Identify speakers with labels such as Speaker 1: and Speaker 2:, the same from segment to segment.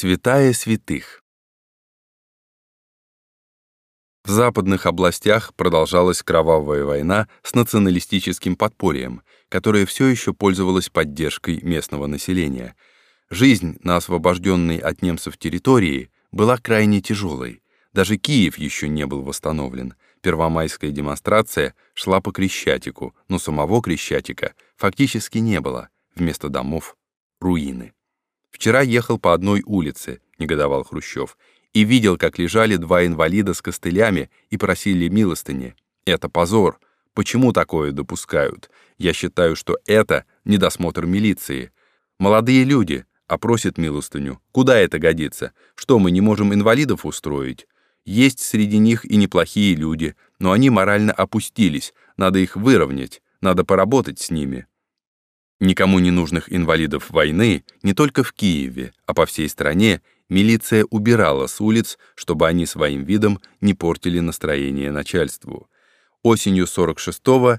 Speaker 1: Святая святых. В западных областях продолжалась кровавая война с националистическим подпольем, которое все еще пользовалось поддержкой местного населения. Жизнь на освобожденной от немцев территории была крайне тяжелой. Даже Киев еще не был восстановлен. Первомайская демонстрация шла по Крещатику, но самого Крещатика фактически не было. Вместо домов — руины. «Вчера ехал по одной улице», — негодовал Хрущев, «и видел, как лежали два инвалида с костылями и просили милостыни. Это позор. Почему такое допускают? Я считаю, что это недосмотр милиции. Молодые люди, а милостыню. Куда это годится? Что, мы не можем инвалидов устроить? Есть среди них и неплохие люди, но они морально опустились, надо их выровнять, надо поработать с ними. Никому не нужных инвалидов войны не только в Киеве, а по всей стране милиция убирала с улиц, чтобы они своим видом не портили настроение начальству. Осенью 46-го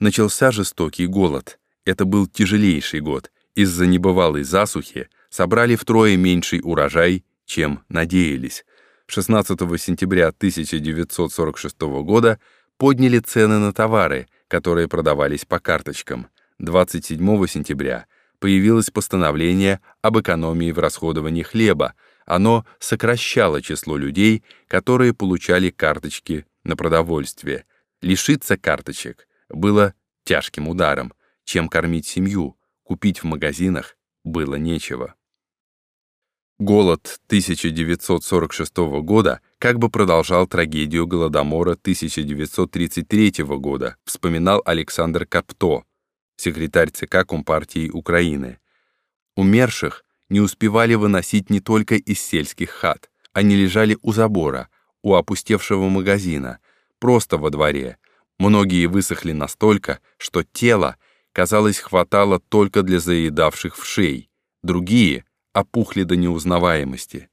Speaker 1: начался жестокий голод. Это был тяжелейший год. Из-за небывалой засухи собрали втрое меньший урожай, чем надеялись. 16 сентября 1946 года подняли цены на товары, которые продавались по карточкам – 27 сентября появилось постановление об экономии в расходовании хлеба. Оно сокращало число людей, которые получали карточки на продовольствие. Лишиться карточек было тяжким ударом. Чем кормить семью, купить в магазинах было нечего. Голод 1946 года как бы продолжал трагедию Голодомора 1933 года, вспоминал Александр Капто, секретарь ЦК Компартии Украины. Умерших не успевали выносить не только из сельских хат, они лежали у забора, у опустевшего магазина, просто во дворе. Многие высохли настолько, что тело, казалось, хватало только для заедавших в шей, другие опухли до неузнаваемости.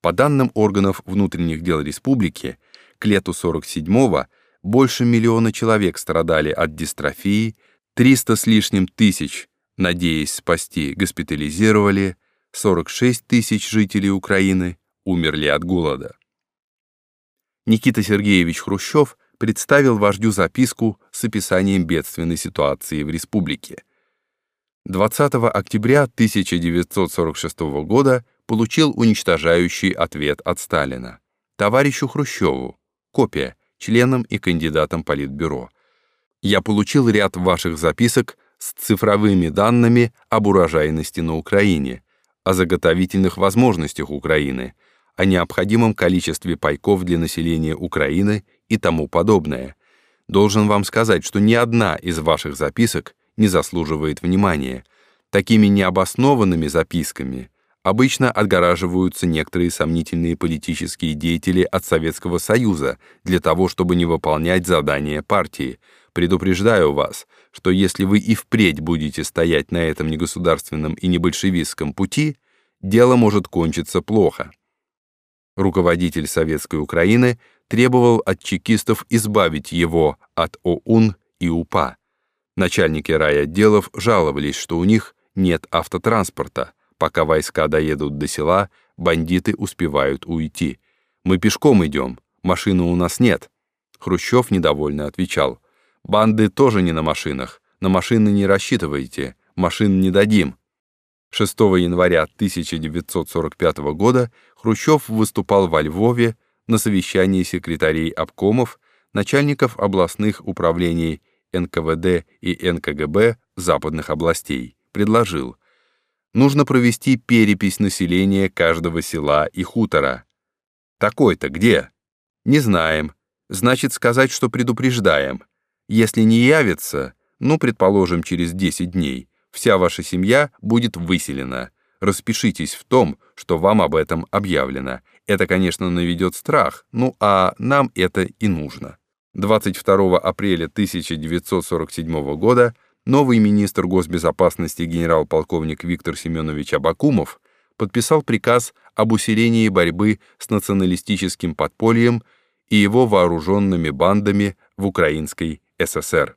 Speaker 1: По данным органов внутренних дел республики, к лету 47-го больше миллиона человек страдали от дистрофии, 300 с лишним тысяч, надеясь спасти, госпитализировали, 46 тысяч жителей Украины умерли от голода. Никита Сергеевич Хрущев представил вождю записку с описанием бедственной ситуации в республике. 20 октября 1946 года получил уничтожающий ответ от Сталина. Товарищу Хрущеву, копия, членам и кандидатам Политбюро – я получил ряд ваших записок с цифровыми данными об урожайности на Украине, о заготовительных возможностях Украины, о необходимом количестве пайков для населения Украины и тому подобное. Должен вам сказать, что ни одна из ваших записок не заслуживает внимания. Такими необоснованными записками обычно отгораживаются некоторые сомнительные политические деятели от Советского Союза для того, чтобы не выполнять задания партии – Предупреждаю вас, что если вы и впредь будете стоять на этом негосударственном и небольшевистском пути, дело может кончиться плохо. Руководитель Советской Украины требовал от чекистов избавить его от ОУН и УПА. Начальники райотделов жаловались, что у них нет автотранспорта. Пока войска доедут до села, бандиты успевают уйти. Мы пешком идем, машины у нас нет. Хрущев недовольно отвечал. Банды тоже не на машинах. На машины не рассчитывайте, машин не дадим. 6 января 1945 года Хрущев выступал во Львове на совещании секретарей обкомов, начальников областных управлений НКВД и НКГБ западных областей. Предложил, нужно провести перепись населения каждого села и хутора. Такой-то где? Не знаем. Значит, сказать, что предупреждаем. Если не явится, ну, предположим, через 10 дней, вся ваша семья будет выселена. Распишитесь в том, что вам об этом объявлено. Это, конечно, наведет страх, ну а нам это и нужно. 22 апреля 1947 года новый министр госбезопасности генерал-полковник Виктор Семенович Абакумов подписал приказ об усилении борьбы с националистическим подпольем и его вооруженными бандами в Украинской СССР.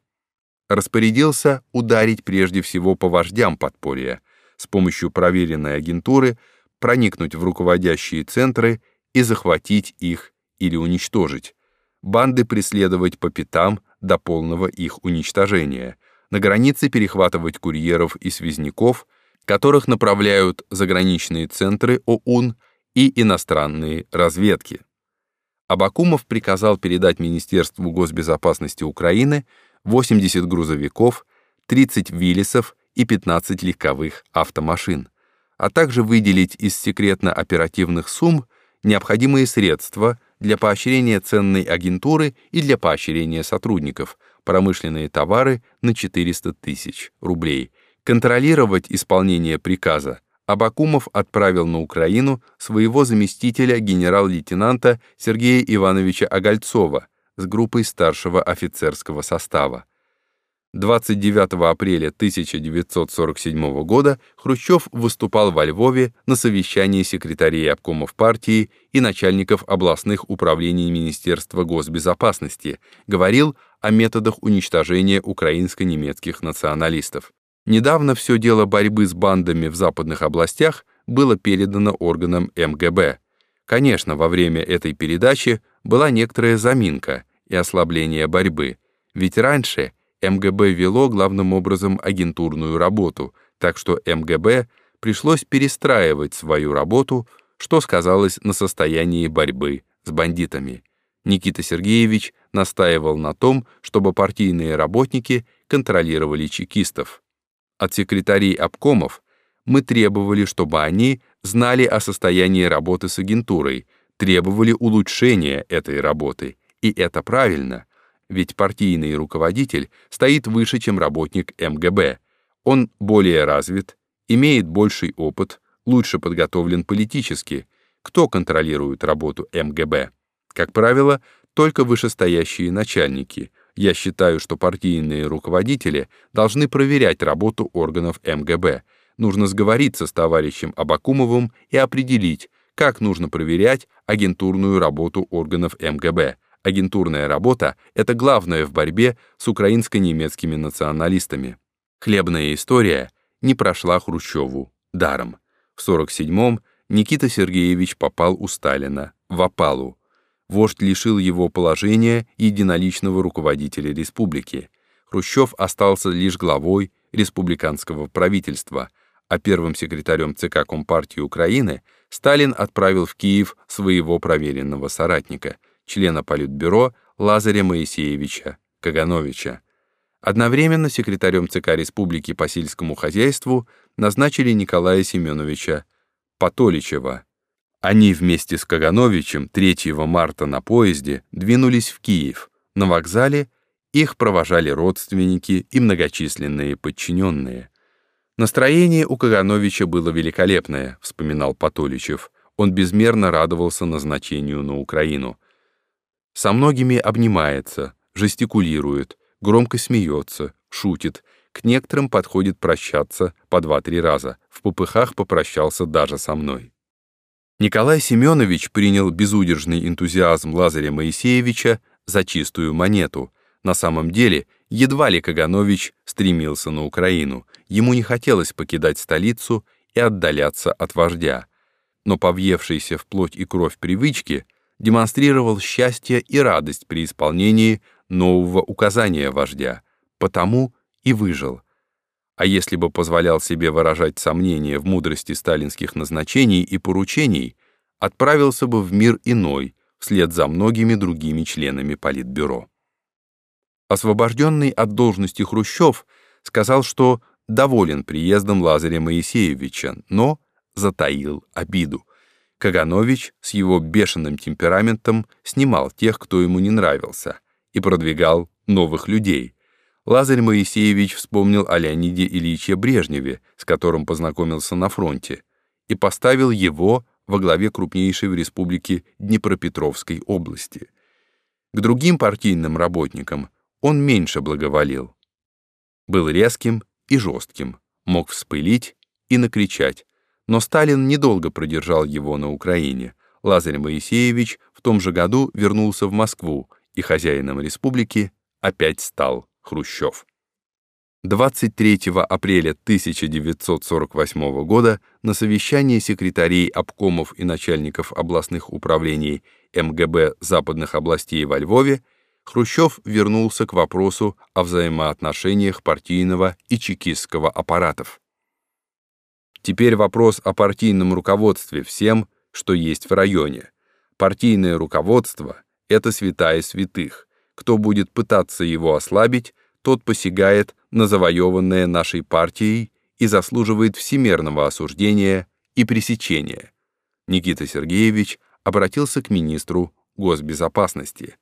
Speaker 1: Распорядился ударить прежде всего по вождям подполья. С помощью проверенной агентуры проникнуть в руководящие центры и захватить их или уничтожить, банды преследовать по пятам до полного их уничтожения, на границе перехватывать курьеров и связняков, которых направляют заграничные центры ОУН и иностранные разведки. Абакумов приказал передать Министерству госбезопасности Украины 80 грузовиков, 30 виллисов и 15 легковых автомашин, а также выделить из секретно-оперативных сумм необходимые средства для поощрения ценной агентуры и для поощрения сотрудников, промышленные товары на 400 тысяч рублей. Контролировать исполнение приказа Абакумов отправил на Украину своего заместителя генерал-лейтенанта Сергея Ивановича Огольцова с группой старшего офицерского состава. 29 апреля 1947 года Хрущев выступал во Львове на совещании секретарей обкомов партии и начальников областных управлений Министерства госбезопасности, говорил о методах уничтожения украинско-немецких националистов. Недавно все дело борьбы с бандами в западных областях было передано органам МГБ. Конечно, во время этой передачи была некоторая заминка и ослабление борьбы, ведь раньше МГБ вело главным образом агентурную работу, так что МГБ пришлось перестраивать свою работу, что сказалось на состоянии борьбы с бандитами. Никита Сергеевич настаивал на том, чтобы партийные работники контролировали чекистов. От секретарей обкомов мы требовали, чтобы они знали о состоянии работы с агентурой, требовали улучшения этой работы. И это правильно, ведь партийный руководитель стоит выше, чем работник МГБ. Он более развит, имеет больший опыт, лучше подготовлен политически. Кто контролирует работу МГБ? Как правило, только вышестоящие начальники — я считаю, что партийные руководители должны проверять работу органов МГБ. Нужно сговориться с товарищем Абакумовым и определить, как нужно проверять агентурную работу органов МГБ. Агентурная работа — это главное в борьбе с украинско-немецкими националистами. Хлебная история не прошла Хрущеву даром. В 47-м Никита Сергеевич попал у Сталина в опалу, Вождь лишил его положения единоличного руководителя республики. Хрущев остался лишь главой республиканского правительства, а первым секретарем ЦК Компартии Украины Сталин отправил в Киев своего проверенного соратника, члена Политбюро Лазаря Моисеевича Кагановича. Одновременно секретарем ЦК Республики по сельскому хозяйству назначили Николая Семеновича Патоличева, они вместе с Кагановичем 3 марта на поезде двинулись в Киев. На вокзале их провожали родственники и многочисленные подчиненные. Настроение у Кагановича было великолепное, вспоминал Патоличев. Он безмерно радовался назначению на Украину. Со многими обнимается, жестикулирует, громко смеется, шутит, к некоторым подходит прощаться по два-три раза, в попыхах попрощался даже со мной. Николай Семенович принял безудержный энтузиазм Лазаря Моисеевича за чистую монету. На самом деле, едва ли Каганович стремился на Украину, ему не хотелось покидать столицу и отдаляться от вождя. Но повъевшийся в плоть и кровь привычки демонстрировал счастье и радость при исполнении нового указания вождя, потому и выжил. А если бы позволял себе выражать сомнения в мудрости сталинских назначений и поручений, отправился бы в мир иной, вслед за многими другими членами Политбюро. Освобожденный от должности Хрущев сказал, что доволен приездом Лазаря Моисеевича, но затаил обиду. Каганович с его бешеным темпераментом снимал тех, кто ему не нравился, и продвигал новых людей, Лазарь Моисеевич вспомнил о Леониде Ильиче Брежневе, с которым познакомился на фронте, и поставил его во главе крупнейшей в республике Днепропетровской области. К другим партийным работникам он меньше благоволил. Был резким и жестким, мог вспылить и накричать, но Сталин недолго продержал его на Украине. Лазарь Моисеевич в том же году вернулся в Москву, и хозяином республики опять стал Хрущев. 23 апреля 1948 года на совещании секретарей обкомов и начальников областных управлений МГБ западных областей во Львове Хрущев вернулся к вопросу о взаимоотношениях партийного и чекистского аппаратов. Теперь вопрос о партийном руководстве всем, что есть в районе. Партийное руководство — это святая святых. Кто будет пытаться его ослабить, тот посягает на завоеванное нашей партией и заслуживает всемерного осуждения и пресечения. Никита Сергеевич обратился к министру госбезопасности.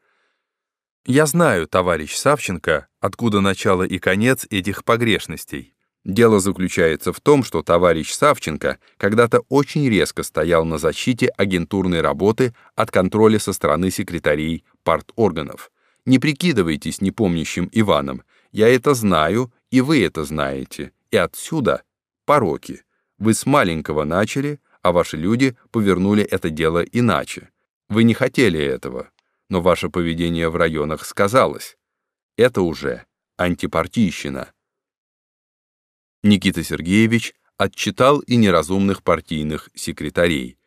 Speaker 1: «Я знаю, товарищ Савченко, откуда начало и конец этих погрешностей. Дело заключается в том, что товарищ Савченко когда-то очень резко стоял на защите агентурной работы от контроля со стороны секретарей парторганов. Не прикидывайтесь непомнящим Иваном, я это знаю, и вы это знаете. И отсюда пороки. Вы с маленького начали, а ваши люди повернули это дело иначе. Вы не хотели этого, но ваше поведение в районах сказалось. Это уже антипартийщина. Никита Сергеевич отчитал и неразумных партийных секретарей.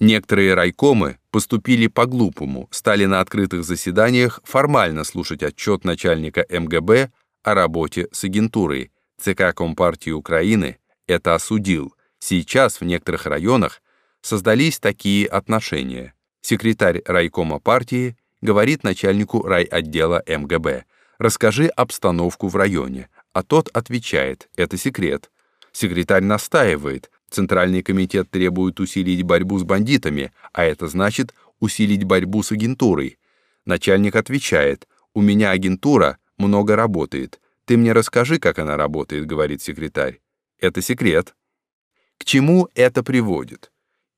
Speaker 1: Некоторые райкомы поступили по-глупому, стали на открытых заседаниях формально слушать отчет начальника МГБ о работе с агентурой. ЦК Компартии Украины это осудил. Сейчас в некоторых районах создались такие отношения. Секретарь райкома партии говорит начальнику райотдела МГБ, «Расскажи обстановку в районе», а тот отвечает, «Это секрет». Секретарь настаивает, Центральный комитет требует усилить борьбу с бандитами, а это значит усилить борьбу с агентурой. Начальник отвечает, «У меня агентура, много работает. Ты мне расскажи, как она работает, говорит секретарь. Это секрет. К чему это приводит?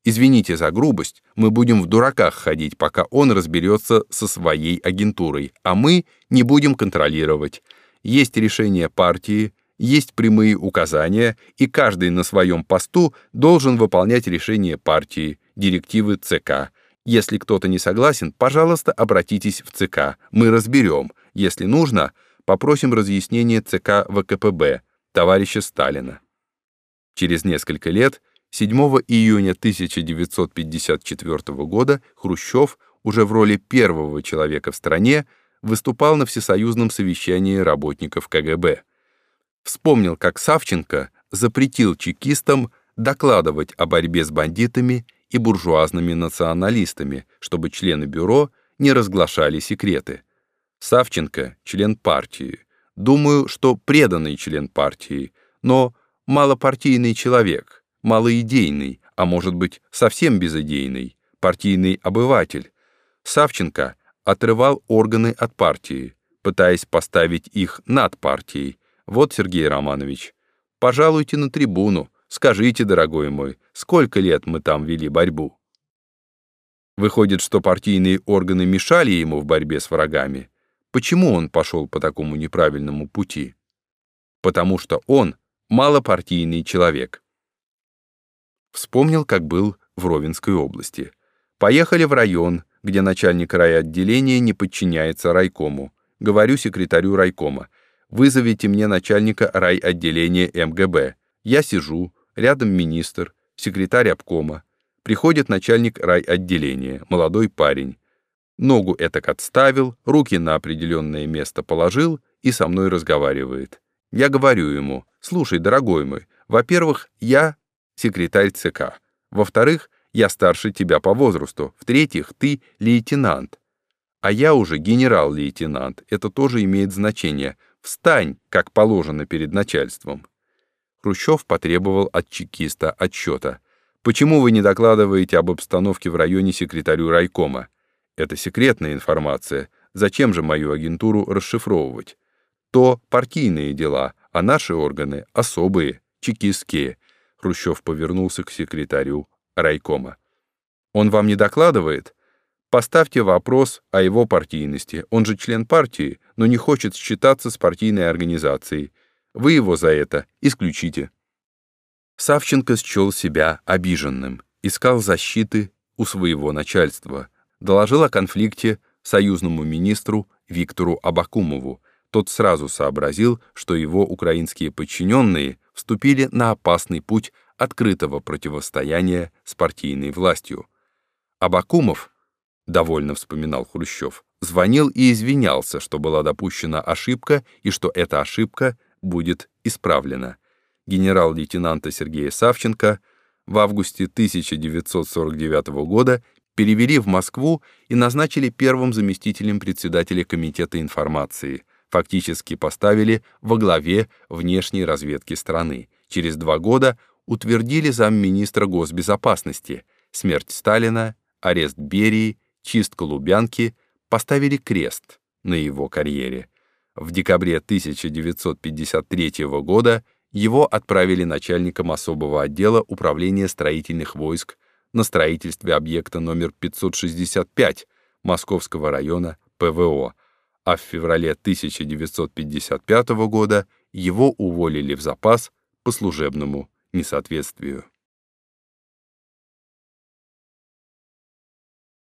Speaker 1: Извините за грубость, мы будем в дураках ходить, пока он разберется со своей агентурой, а мы не будем контролировать. Есть решение партии, есть прямые указания, и каждый на своем посту должен выполнять решение партии, директивы ЦК. Если кто-то не согласен, пожалуйста, обратитесь в ЦК, мы разберем. Если нужно, попросим разъяснения ЦК ВКПБ, товарища Сталина. Через несколько лет, 7 июня 1954 года, Хрущев, уже в роли первого человека в стране, выступал на всесоюзном совещании работников КГБ. Вспомнил, как Савченко запретил чекистам докладывать о борьбе с бандитами и буржуазными националистами, чтобы члены бюро не разглашали секреты. Савченко — член партии. Думаю, что преданный член партии, но малопартийный человек, малоидейный, а может быть, совсем безидейный, партийный обыватель. Савченко отрывал органы от партии, пытаясь поставить их над партией. Вот, Сергей Романович, пожалуйте на трибуну, скажите, дорогой мой, сколько лет мы там вели борьбу? Выходит, что партийные органы мешали ему в борьбе с врагами, Почему он пошел по такому неправильному пути? Потому что он малопартийный человек. Вспомнил, как был в Ровенской области. Поехали в район, где начальник райотделения не подчиняется райкому. Говорю секретарю райкома, вызовите мне начальника райотделения МГБ. Я сижу, рядом министр, секретарь обкома. Приходит начальник райотделения, молодой парень. Ногу этак отставил, руки на определенное место положил и со мной разговаривает. Я говорю ему, слушай, дорогой мой, во-первых, я секретарь ЦК. Во-вторых, я старше тебя по возрасту. В-третьих, ты лейтенант. А я уже генерал-лейтенант. Это тоже имеет значение. Встань, как положено перед начальством. Хрущев потребовал от чекиста отчета. Почему вы не докладываете об обстановке в районе секретарю райкома? Это секретная информация. Зачем же мою агентуру расшифровывать? То партийные дела, а наши органы особые, чекистские. Хрущев повернулся к секретарю райкома. Он вам не докладывает? Поставьте вопрос о его партийности. Он же член партии, но не хочет считаться с партийной организацией. Вы его за это исключите. Савченко счел себя обиженным, искал защиты у своего начальства — доложил о конфликте союзному министру Виктору Абакумову. тот сразу сообразил, что его украинские подчиненные вступили на опасный путь открытого противостояния с партийной властью. Абакумов, довольно вспоминал Хрущев, звонил и извинялся, что была допущена ошибка и что эта ошибка будет исправлена. Генерал-лейтенанта Сергея Савченко в августе 1949 года перевели в Москву и назначили первым заместителем председателя Комитета информации, фактически поставили во главе внешней разведки страны. Через два года утвердили замминистра госбезопасности, смерть Сталина, арест Берии, чистка Лубянки, поставили крест на его карьере. В декабре 1953 года его отправили начальником особого отдела управления строительных войск на строительстве объекта номер 565 Московского района ПВО, а в феврале 1955 года его уволили в запас по служебному несоответствию.